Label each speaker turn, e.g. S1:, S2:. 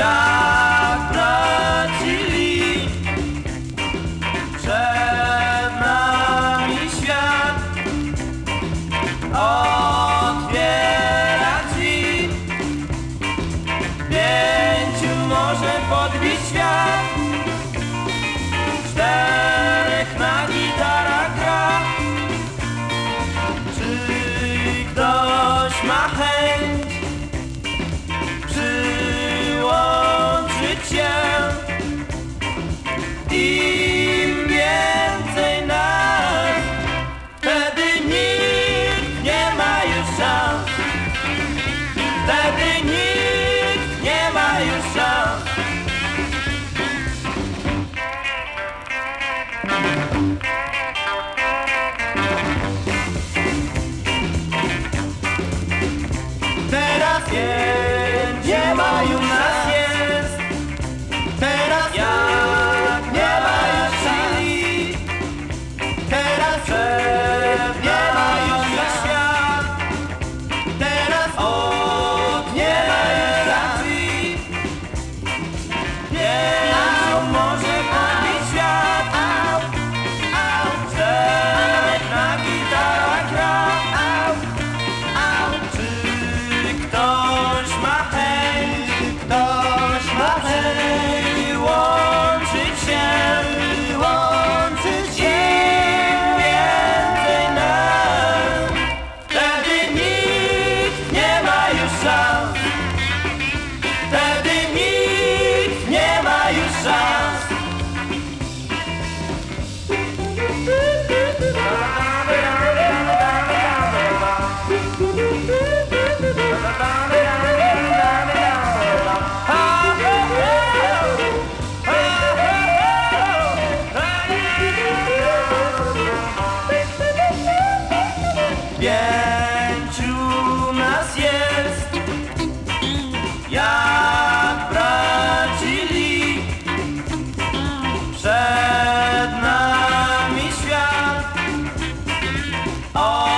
S1: 야. Yeah. 啊。